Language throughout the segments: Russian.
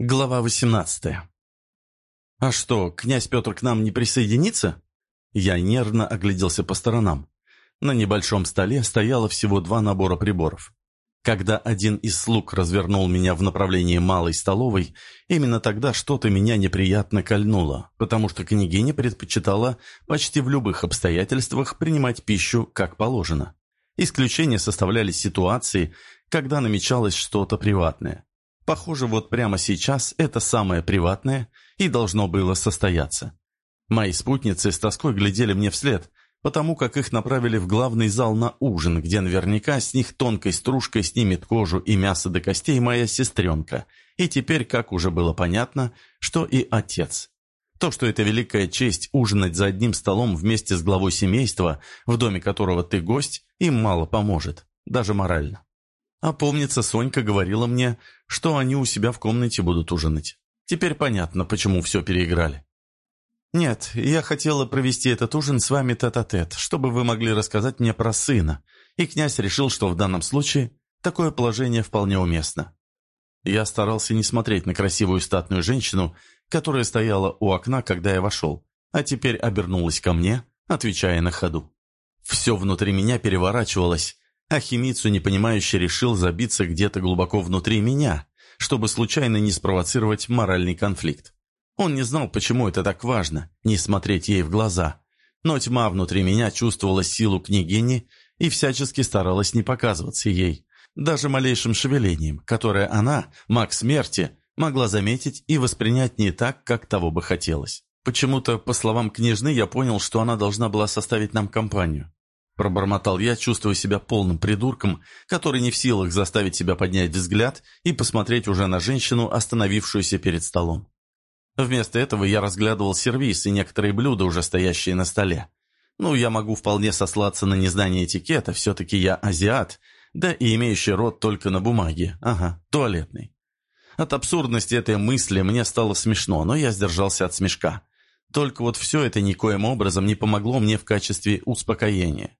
Глава 18 «А что, князь Петр к нам не присоединится?» Я нервно огляделся по сторонам. На небольшом столе стояло всего два набора приборов. Когда один из слуг развернул меня в направлении малой столовой, именно тогда что-то меня неприятно кольнуло, потому что княгиня предпочитала почти в любых обстоятельствах принимать пищу как положено. Исключения составляли ситуации, когда намечалось что-то приватное. Похоже, вот прямо сейчас это самое приватное и должно было состояться. Мои спутницы с тоской глядели мне вслед, потому как их направили в главный зал на ужин, где наверняка с них тонкой стружкой снимет кожу и мясо до костей моя сестренка, и теперь, как уже было понятно, что и отец. То, что это великая честь ужинать за одним столом вместе с главой семейства, в доме которого ты гость, им мало поможет, даже морально. А помнится, Сонька говорила мне, что они у себя в комнате будут ужинать. Теперь понятно, почему все переиграли. «Нет, я хотела провести этот ужин с вами тет-а-тет, -тет, чтобы вы могли рассказать мне про сына, и князь решил, что в данном случае такое положение вполне уместно». Я старался не смотреть на красивую статную женщину, которая стояла у окна, когда я вошел, а теперь обернулась ко мне, отвечая на ходу. Все внутри меня переворачивалось, а Химицу, непонимающе, решил забиться где-то глубоко внутри меня, чтобы случайно не спровоцировать моральный конфликт. Он не знал, почему это так важно, не смотреть ей в глаза. Но тьма внутри меня чувствовала силу княгини и всячески старалась не показываться ей, даже малейшим шевелением, которое она, маг смерти, могла заметить и воспринять не так, как того бы хотелось. Почему-то, по словам княжны, я понял, что она должна была составить нам компанию. Пробормотал я, чувствуя себя полным придурком, который не в силах заставить себя поднять взгляд и посмотреть уже на женщину, остановившуюся перед столом. Вместо этого я разглядывал сервиз и некоторые блюда, уже стоящие на столе. Ну, я могу вполне сослаться на незнание этикета, все-таки я азиат, да и имеющий рот только на бумаге. Ага, туалетный. От абсурдности этой мысли мне стало смешно, но я сдержался от смешка. Только вот все это никоим образом не помогло мне в качестве успокоения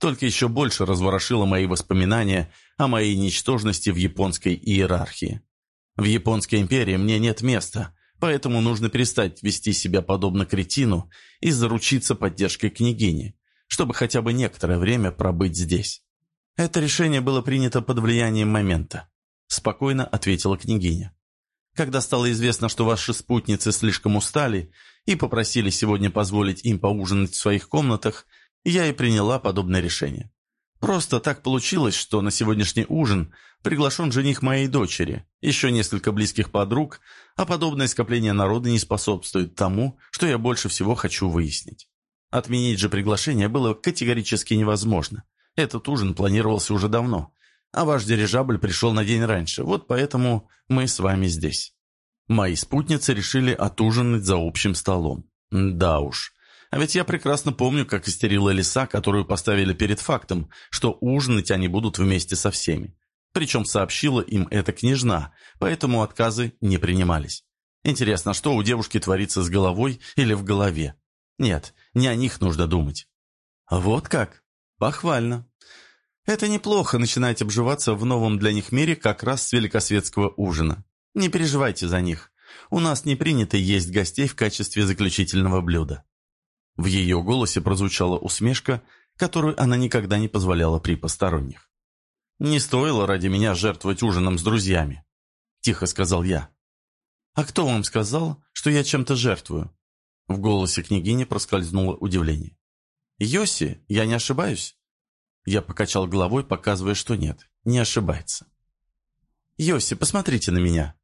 только еще больше разворошило мои воспоминания о моей ничтожности в японской иерархии. В Японской империи мне нет места, поэтому нужно перестать вести себя подобно кретину и заручиться поддержкой княгини, чтобы хотя бы некоторое время пробыть здесь. Это решение было принято под влиянием момента, спокойно ответила княгиня. Когда стало известно, что ваши спутницы слишком устали и попросили сегодня позволить им поужинать в своих комнатах, я и приняла подобное решение. Просто так получилось, что на сегодняшний ужин приглашен жених моей дочери, еще несколько близких подруг, а подобное скопление народа не способствует тому, что я больше всего хочу выяснить. Отменить же приглашение было категорически невозможно. Этот ужин планировался уже давно, а ваш дирижабль пришел на день раньше, вот поэтому мы с вами здесь. Мои спутницы решили отужинать за общим столом. Да уж, а ведь я прекрасно помню, как истерила лиса, которую поставили перед фактом, что ужинать они будут вместе со всеми. Причем сообщила им эта княжна, поэтому отказы не принимались. Интересно, что у девушки творится с головой или в голове? Нет, не о них нужно думать. Вот как? Похвально. Это неплохо начинать обживаться в новом для них мире как раз с великосветского ужина. Не переживайте за них. У нас не принято есть гостей в качестве заключительного блюда. В ее голосе прозвучала усмешка, которую она никогда не позволяла при посторонних. «Не стоило ради меня жертвовать ужином с друзьями», — тихо сказал я. «А кто вам сказал, что я чем-то жертвую?» В голосе княгини проскользнуло удивление. «Йоси, я не ошибаюсь?» Я покачал головой, показывая, что нет, не ошибается. «Йоси, посмотрите на меня.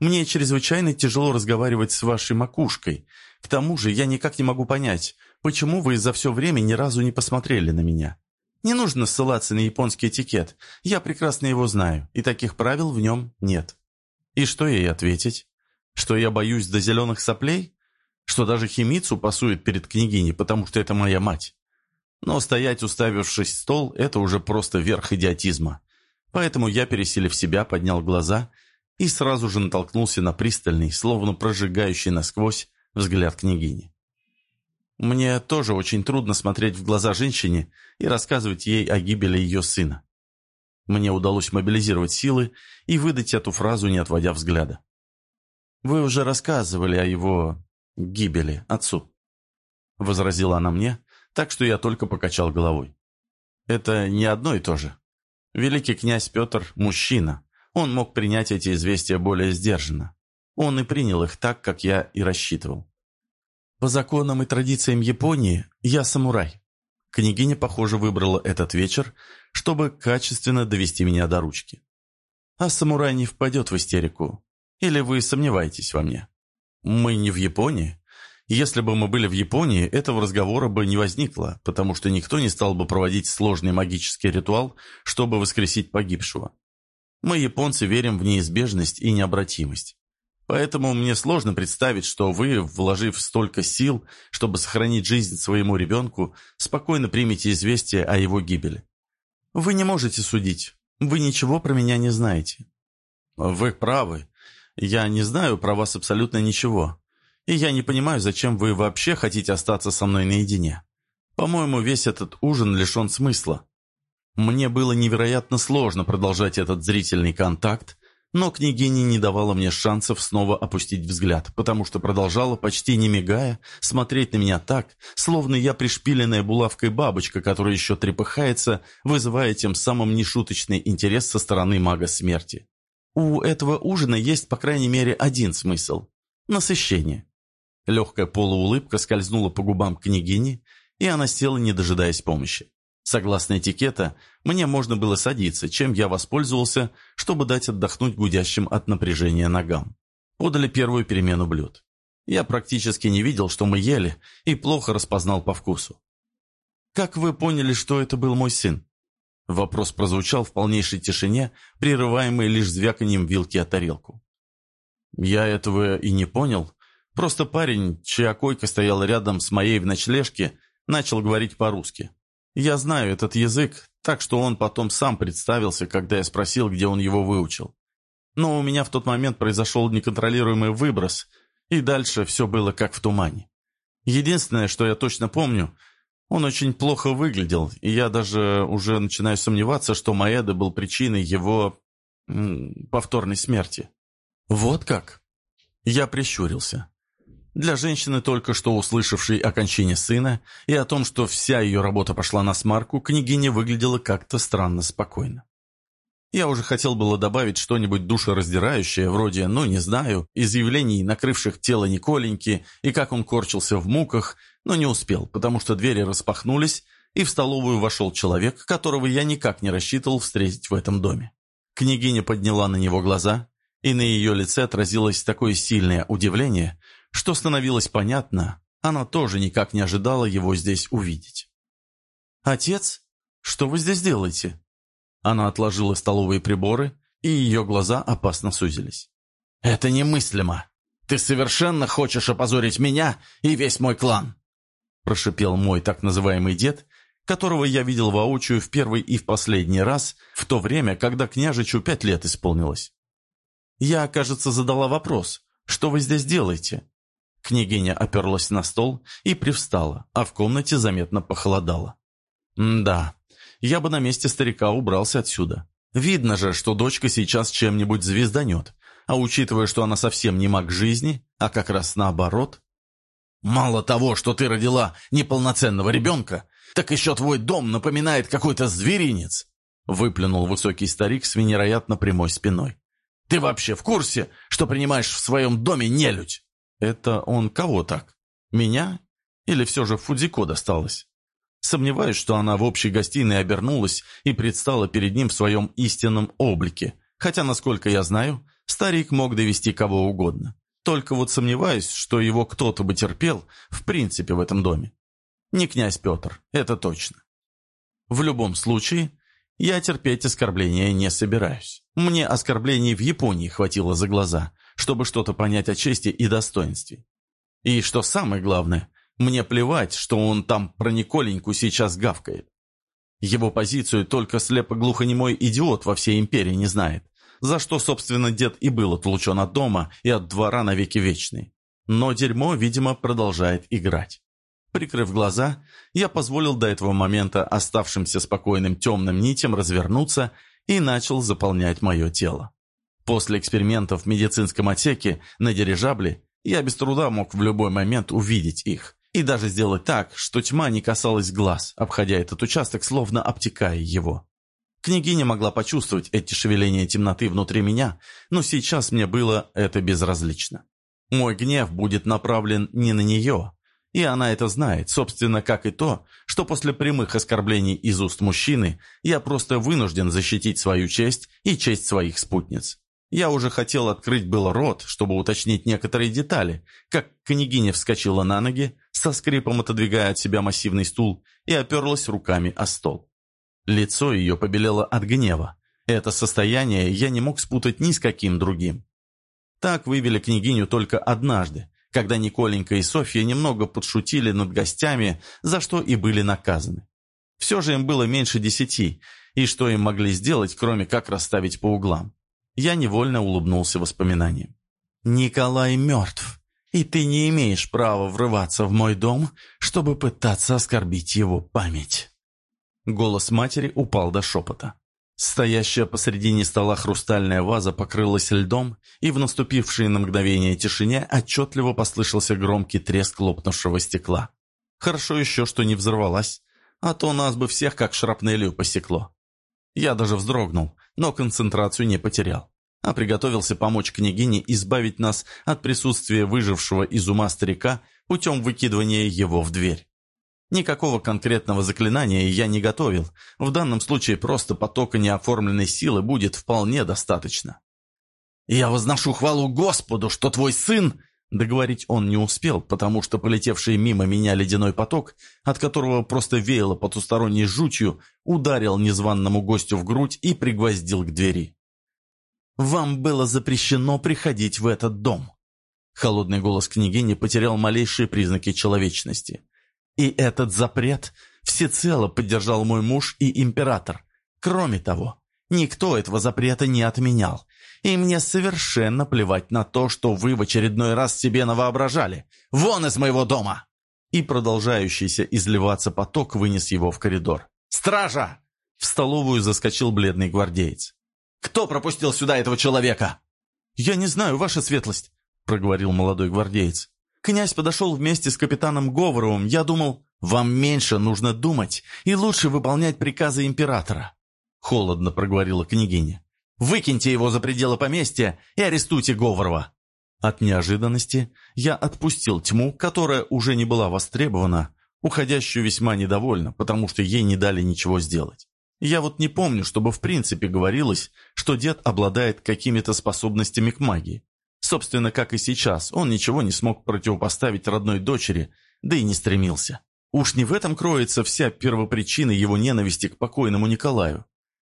Мне чрезвычайно тяжело разговаривать с вашей макушкой. К тому же я никак не могу понять, Почему вы за все время ни разу не посмотрели на меня? Не нужно ссылаться на японский этикет. Я прекрасно его знаю, и таких правил в нем нет. И что ей ответить? Что я боюсь до зеленых соплей? Что даже химицу пасует перед княгиней, потому что это моя мать? Но стоять, уставившись в стол, это уже просто верх идиотизма. Поэтому я, переселив себя, поднял глаза и сразу же натолкнулся на пристальный, словно прожигающий насквозь, взгляд княгини. Мне тоже очень трудно смотреть в глаза женщине и рассказывать ей о гибели ее сына. Мне удалось мобилизировать силы и выдать эту фразу, не отводя взгляда. Вы уже рассказывали о его гибели отцу», — возразила она мне, так что я только покачал головой. «Это не одно и то же. Великий князь Петр – мужчина. Он мог принять эти известия более сдержанно. Он и принял их так, как я и рассчитывал. По законам и традициям Японии я самурай. Княгиня, похоже, выбрала этот вечер, чтобы качественно довести меня до ручки. А самурай не впадет в истерику. Или вы сомневаетесь во мне? Мы не в Японии. Если бы мы были в Японии, этого разговора бы не возникло, потому что никто не стал бы проводить сложный магический ритуал, чтобы воскресить погибшего. Мы, японцы, верим в неизбежность и необратимость. Поэтому мне сложно представить, что вы, вложив столько сил, чтобы сохранить жизнь своему ребенку, спокойно примете известие о его гибели. Вы не можете судить. Вы ничего про меня не знаете. Вы правы. Я не знаю про вас абсолютно ничего. И я не понимаю, зачем вы вообще хотите остаться со мной наедине. По-моему, весь этот ужин лишен смысла. Мне было невероятно сложно продолжать этот зрительный контакт, но княгиня не давала мне шансов снова опустить взгляд, потому что продолжала, почти не мигая, смотреть на меня так, словно я пришпиленная булавкой бабочка, которая еще трепыхается, вызывая тем самым нешуточный интерес со стороны мага смерти. У этого ужина есть, по крайней мере, один смысл – насыщение. Легкая полуулыбка скользнула по губам княгини, и она села, не дожидаясь помощи. Согласно этикета, мне можно было садиться, чем я воспользовался, чтобы дать отдохнуть гудящим от напряжения ногам. Подали первую перемену блюд. Я практически не видел, что мы ели, и плохо распознал по вкусу. «Как вы поняли, что это был мой сын?» Вопрос прозвучал в полнейшей тишине, прерываемый лишь звяканием вилки о тарелку. Я этого и не понял. Просто парень, чья койка стояла рядом с моей в ночлежке, начал говорить по-русски. Я знаю этот язык, так что он потом сам представился, когда я спросил, где он его выучил. Но у меня в тот момент произошел неконтролируемый выброс, и дальше все было как в тумане. Единственное, что я точно помню, он очень плохо выглядел, и я даже уже начинаю сомневаться, что Маэда был причиной его... повторной смерти. Вот как? Я прищурился. Для женщины, только что услышавшей о кончине сына и о том, что вся ее работа пошла на смарку, княгиня выглядела как-то странно спокойно. Я уже хотел было добавить что-нибудь душераздирающее, вроде «ну, не знаю», изъявлений, накрывших тело Николеньки и как он корчился в муках, но не успел, потому что двери распахнулись, и в столовую вошел человек, которого я никак не рассчитывал встретить в этом доме. Княгиня подняла на него глаза, и на ее лице отразилось такое сильное удивление, что становилось понятно, она тоже никак не ожидала его здесь увидеть. «Отец, что вы здесь делаете?» Она отложила столовые приборы, и ее глаза опасно сузились. «Это немыслимо! Ты совершенно хочешь опозорить меня и весь мой клан!» Прошипел мой так называемый дед, которого я видел воочию в первый и в последний раз, в то время, когда княжичу пять лет исполнилось. «Я, кажется, задала вопрос. Что вы здесь делаете?» Княгиня оперлась на стол и привстала, а в комнате заметно похолодало. «Да, я бы на месте старика убрался отсюда. Видно же, что дочка сейчас чем-нибудь звезданет, а учитывая, что она совсем не маг жизни, а как раз наоборот...» «Мало того, что ты родила неполноценного ребенка, так еще твой дом напоминает какой-то зверинец!» выплюнул высокий старик с невероятно прямой спиной. «Ты вообще в курсе, что принимаешь в своем доме нелюдь?» Это он кого так? Меня? Или все же Фудзико досталось? Сомневаюсь, что она в общей гостиной обернулась и предстала перед ним в своем истинном облике, хотя, насколько я знаю, старик мог довести кого угодно. Только вот сомневаюсь, что его кто-то бы терпел в принципе в этом доме. Не князь Петр, это точно. В любом случае, я терпеть оскорбления не собираюсь. Мне оскорблений в Японии хватило за глаза, чтобы что-то понять о чести и достоинстве. И что самое главное, мне плевать, что он там про Николеньку сейчас гавкает. Его позицию только слепо-глухонемой идиот во всей империи не знает, за что, собственно, дед и был отлучен от дома и от двора навеки вечный. Но дерьмо, видимо, продолжает играть. Прикрыв глаза, я позволил до этого момента оставшимся спокойным темным нитям развернуться и начал заполнять мое тело. После экспериментов в медицинском отсеке на дирижабле я без труда мог в любой момент увидеть их и даже сделать так, что тьма не касалась глаз, обходя этот участок, словно обтекая его. Княгиня могла почувствовать эти шевеления темноты внутри меня, но сейчас мне было это безразлично. Мой гнев будет направлен не на нее, и она это знает, собственно, как и то, что после прямых оскорблений из уст мужчины я просто вынужден защитить свою честь и честь своих спутниц. Я уже хотел открыть был рот, чтобы уточнить некоторые детали, как княгиня вскочила на ноги, со скрипом отодвигая от себя массивный стул, и оперлась руками о стол. Лицо ее побелело от гнева. Это состояние я не мог спутать ни с каким другим. Так вывели княгиню только однажды, когда Николенька и Софья немного подшутили над гостями, за что и были наказаны. Все же им было меньше десяти, и что им могли сделать, кроме как расставить по углам? Я невольно улыбнулся воспоминаниям. «Николай мертв, и ты не имеешь права врываться в мой дом, чтобы пытаться оскорбить его память». Голос матери упал до шепота. Стоящая посредине стола хрустальная ваза покрылась льдом, и в наступившей на мгновение тишине отчетливо послышался громкий треск лопнувшего стекла. Хорошо еще, что не взорвалась, а то нас бы всех как шрапнелью посекло. Я даже вздрогнул, но концентрацию не потерял, а приготовился помочь княгине избавить нас от присутствия выжившего из ума старика путем выкидывания его в дверь. Никакого конкретного заклинания я не готовил. В данном случае просто потока неоформленной силы будет вполне достаточно. «Я возношу хвалу Господу, что твой сын...» Договорить он не успел, потому что полетевший мимо меня ледяной поток, от которого просто веяло потусторонней жутью, ударил незваному гостю в грудь и пригвоздил к двери. «Вам было запрещено приходить в этот дом». Холодный голос княгини потерял малейшие признаки человечности. И этот запрет всецело поддержал мой муж и император. Кроме того, никто этого запрета не отменял. И мне совершенно плевать на то, что вы в очередной раз себе навоображали. Вон из моего дома!» И продолжающийся изливаться поток вынес его в коридор. «Стража!» В столовую заскочил бледный гвардеец. «Кто пропустил сюда этого человека?» «Я не знаю, ваша светлость», — проговорил молодой гвардеец. Князь подошел вместе с капитаном Говоровым. Я думал, вам меньше нужно думать и лучше выполнять приказы императора. Холодно проговорила княгиня. Выкиньте его за пределы поместья и арестуйте Говорова. От неожиданности я отпустил тьму, которая уже не была востребована, уходящую весьма недовольна, потому что ей не дали ничего сделать. Я вот не помню, чтобы в принципе говорилось, что дед обладает какими-то способностями к магии. Собственно, как и сейчас, он ничего не смог противопоставить родной дочери, да и не стремился. Уж не в этом кроется вся первопричина его ненависти к покойному Николаю.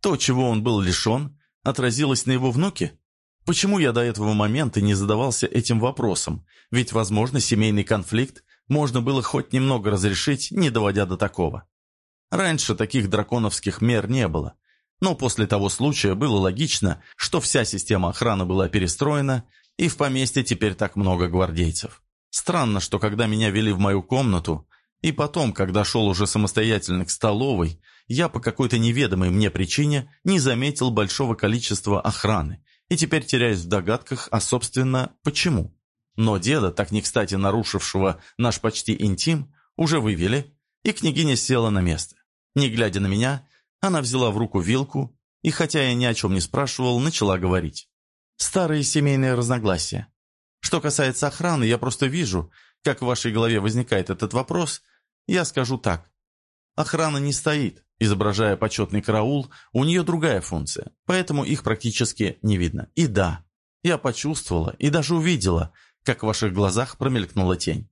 То, чего он был лишен, отразилось на его внуке? Почему я до этого момента не задавался этим вопросом? Ведь, возможно, семейный конфликт можно было хоть немного разрешить, не доводя до такого. Раньше таких драконовских мер не было. Но после того случая было логично, что вся система охраны была перестроена, и в поместье теперь так много гвардейцев. Странно, что когда меня вели в мою комнату, и потом, когда шел уже самостоятельно к столовой, я по какой-то неведомой мне причине не заметил большого количества охраны, и теперь теряюсь в догадках, а собственно, почему. Но деда, так не кстати нарушившего наш почти интим, уже вывели, и княгиня села на место. Не глядя на меня, она взяла в руку вилку, и хотя я ни о чем не спрашивал, начала говорить. Старые семейные разногласия. Что касается охраны, я просто вижу, как в вашей голове возникает этот вопрос. Я скажу так. Охрана не стоит, изображая почетный караул, у нее другая функция, поэтому их практически не видно. И да, я почувствовала и даже увидела, как в ваших глазах промелькнула тень.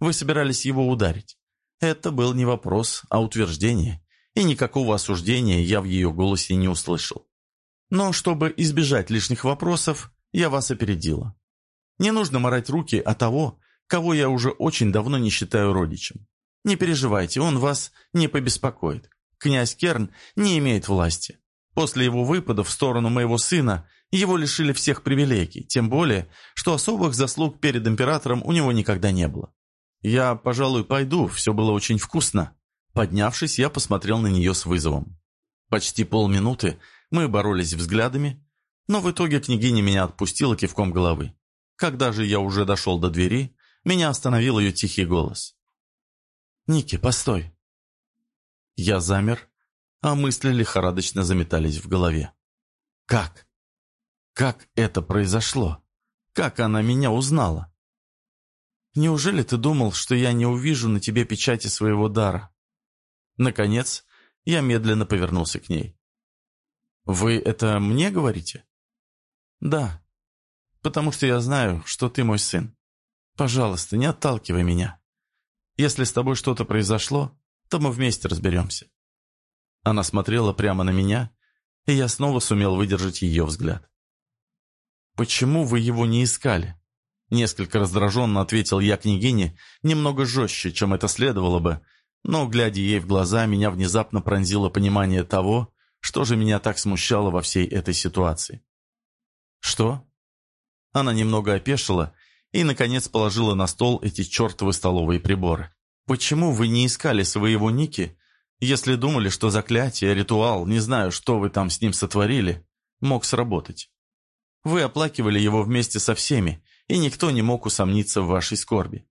Вы собирались его ударить. Это был не вопрос, а утверждение, и никакого осуждения я в ее голосе не услышал. Но чтобы избежать лишних вопросов, я вас опередила. Не нужно морать руки о того, кого я уже очень давно не считаю родичем. Не переживайте, он вас не побеспокоит. Князь Керн не имеет власти. После его выпада в сторону моего сына его лишили всех привилегий, тем более, что особых заслуг перед императором у него никогда не было. Я, пожалуй, пойду, все было очень вкусно. Поднявшись, я посмотрел на нее с вызовом. Почти полминуты мы боролись взглядами, Но в итоге княгиня меня отпустила кивком головы. Когда же я уже дошел до двери, меня остановил ее тихий голос. «Ники, постой!» Я замер, а мысли лихорадочно заметались в голове. «Как? Как это произошло? Как она меня узнала?» «Неужели ты думал, что я не увижу на тебе печати своего дара?» Наконец, я медленно повернулся к ней. «Вы это мне говорите?» «Да, потому что я знаю, что ты мой сын. Пожалуйста, не отталкивай меня. Если с тобой что-то произошло, то мы вместе разберемся». Она смотрела прямо на меня, и я снова сумел выдержать ее взгляд. «Почему вы его не искали?» Несколько раздраженно ответил я княгине, немного жестче, чем это следовало бы, но, глядя ей в глаза, меня внезапно пронзило понимание того, что же меня так смущало во всей этой ситуации. «Что?» Она немного опешила и, наконец, положила на стол эти чертовы столовые приборы. «Почему вы не искали своего Ники, если думали, что заклятие, ритуал, не знаю, что вы там с ним сотворили, мог сработать? Вы оплакивали его вместе со всеми, и никто не мог усомниться в вашей скорби.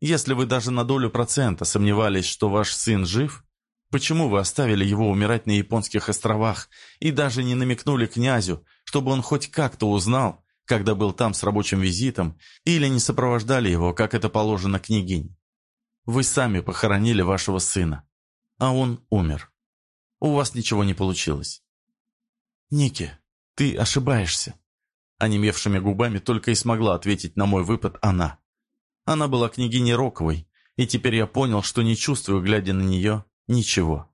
Если вы даже на долю процента сомневались, что ваш сын жив, почему вы оставили его умирать на японских островах и даже не намекнули князю, чтобы он хоть как-то узнал, когда был там с рабочим визитом, или не сопровождали его, как это положено княгинь? Вы сами похоронили вашего сына, а он умер. У вас ничего не получилось. Ники, ты ошибаешься. Онемевшими губами только и смогла ответить на мой выпад она. Она была княгиней Роковой, и теперь я понял, что не чувствую, глядя на нее, ничего.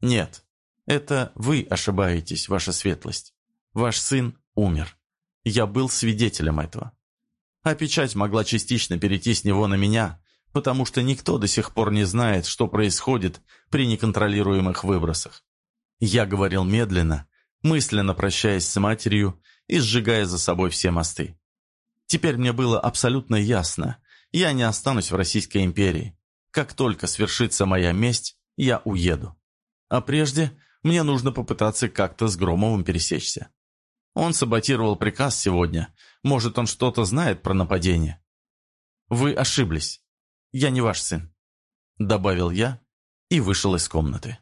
Нет, это вы ошибаетесь, ваша светлость. Ваш сын умер. Я был свидетелем этого. А печать могла частично перейти с него на меня, потому что никто до сих пор не знает, что происходит при неконтролируемых выбросах. Я говорил медленно, мысленно прощаясь с матерью и сжигая за собой все мосты. Теперь мне было абсолютно ясно, я не останусь в Российской империи. Как только свершится моя месть, я уеду. А прежде мне нужно попытаться как-то с Громовым пересечься. Он саботировал приказ сегодня. Может, он что-то знает про нападение? Вы ошиблись. Я не ваш сын. Добавил я и вышел из комнаты.